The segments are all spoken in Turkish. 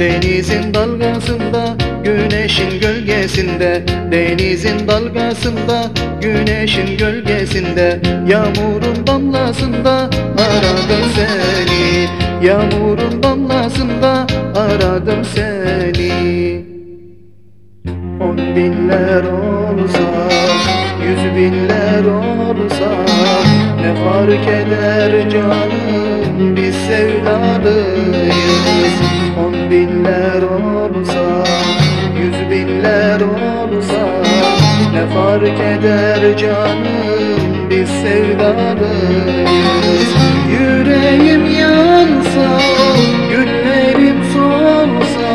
Denizin dalgasında, güneşin gölgesinde. Denizin dalgasında, güneşin gölgesinde. Yağmurun damlasında aradım seni. Yağmurun damlasında aradım seni. On binler on olsa Yüz binler olsa Ne fark eder canım Biz sevdalıyız On binler olsa Yüz binler olsa Ne fark eder canım Biz sevdalıyız Yüreğim yansa Güllerim solsa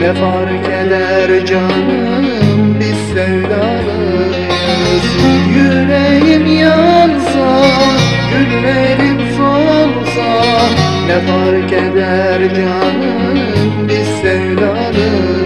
Ne fark eder canım sevdalıyız. Yüreğim yansa Güllerim solsa Ne fark eder canım Biz sevdalıyız.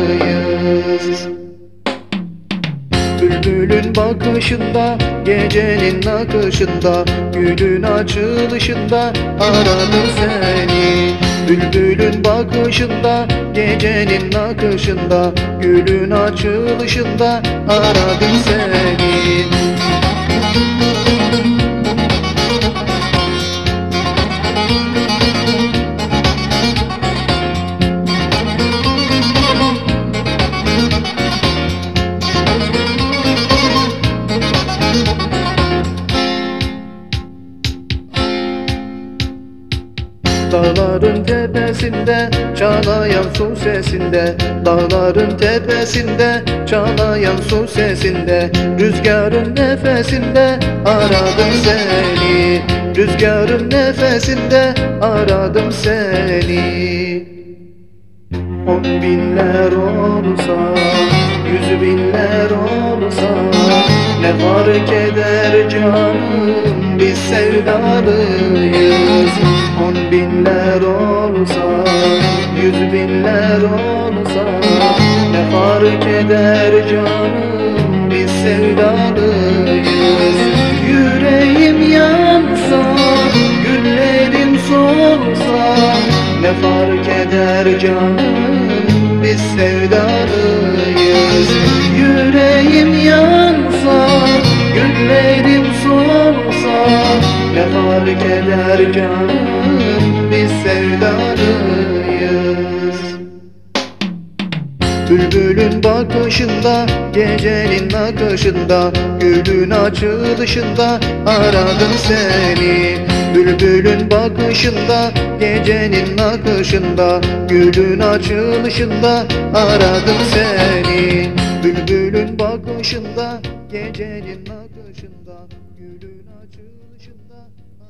Bülbülün bakışında, gecenin akışında Gülün açılışında aradım seni Bülbülün bakışında, gecenin akışında Gülün açılışında aradım seni Dağların tepesinde çağlayan su sesinde Dağların tepesinde çağlayan su sesinde Rüzgarın nefesinde aradım seni. Rüzgarın nefesinde aradım seni. On binler olsa, yüz binler olsa Ne fark eder canım biz sevdalıyız On binler olsa, yüz binler olsa Ne fark eder canım biz sevdalıyız? Yüreğim yansa, güllerim solsa Ne fark eder canım biz sevdalıyız? Yüreğim yansa, güllerim solsa Ne fark eder canım sevdalıyız Bülbülün bakışında, gecenin akışında Gülün açılışında aradım seni. Bülbülün bakışında, gecenin akışında Gülün açılışında aradım seni. Bülbülün bakışında, gecenin akışında